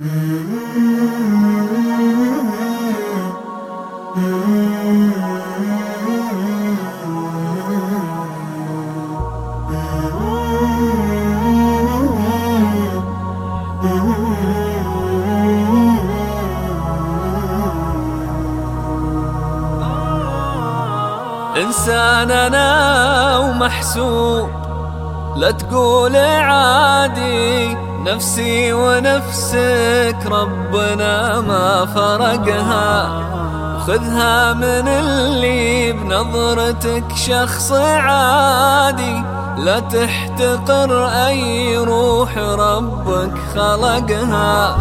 إنسان أنا ومحسوب لا تقول عادي. نفسي ونفسك ربنا ما فرقها. خذها من اللي بنظرتك شخص عادي. لا تحتقر أي روح ربك خلقها.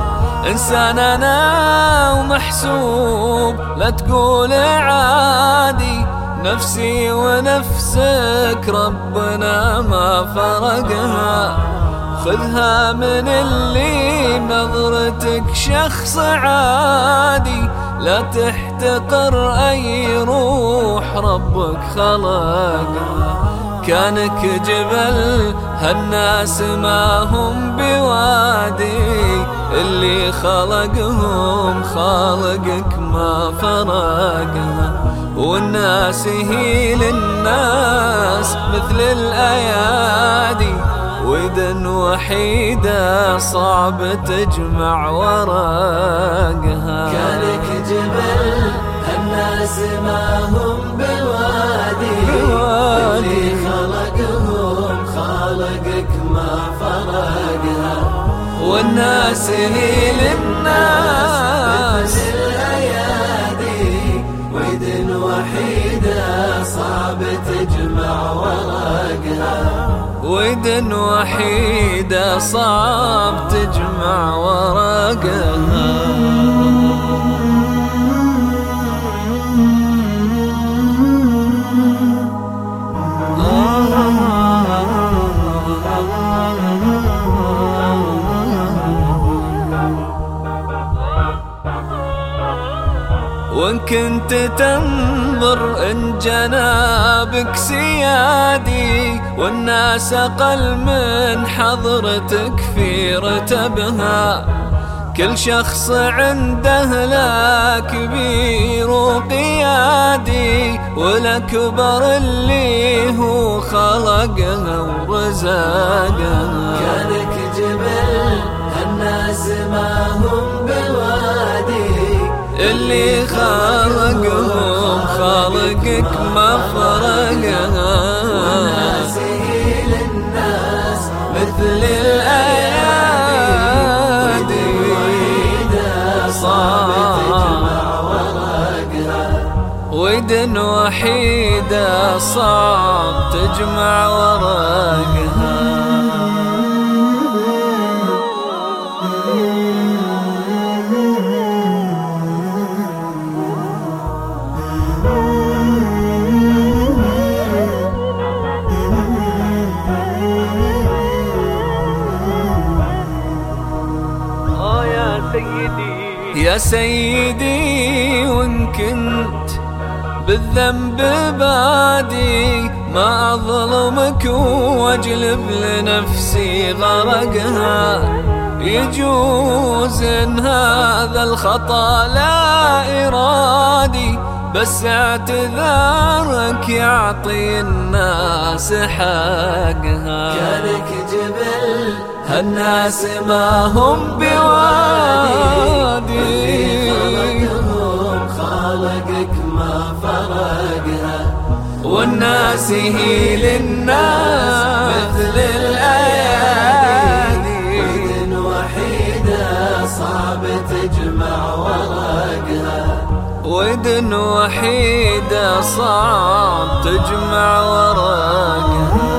إنسان أنا ومحسوب لا تقول عادي. نفسي ونفسك ربنا ما فرقها. خذها من اللي نظرتك شخص عادي. لا تحتقر أي روح ربك خلقها. كانك جبل هالناس ما هم بوادي. اللي خلقهم خالقك ما فرقها. والناس هي للناس مثل الأيادي. وإذا وحيدة صعب تجمع ورقها كانك جبل الناس ما هم بوادي. اللي خلقهم خالقك ما فرقها والناس هي للناس. ودن وحيدة صعب تجمع ورقها. وإن كنت تنظر إن جنابك سيادي والناس أقل من حضرتك في رتبها. كل شخص عنده لا كبير وقيادي والأكبر اللي هو خلقها ورزقها كانك جبل الناس ما بوادي اللي خلقهم خالقك ما فرقها. والناس هي للناس مثل الأيادي ودن وحيدة صعب تجمع ورقها سيدي يا سيدي وإن كنت بالذنب بادي ما أظلمك وأجلب لنفسي غرقها. يجوز إن هذا الخطأ لا إرادي بس اعتذارك يعطي الناس حقها. كانك جبل هالناس ما هم بوادي والناس هي للناس مثل الأيادي. وإذن وحيدة صعب تجمع ورقها. ودن وحيدة صعب تجمع ورقها.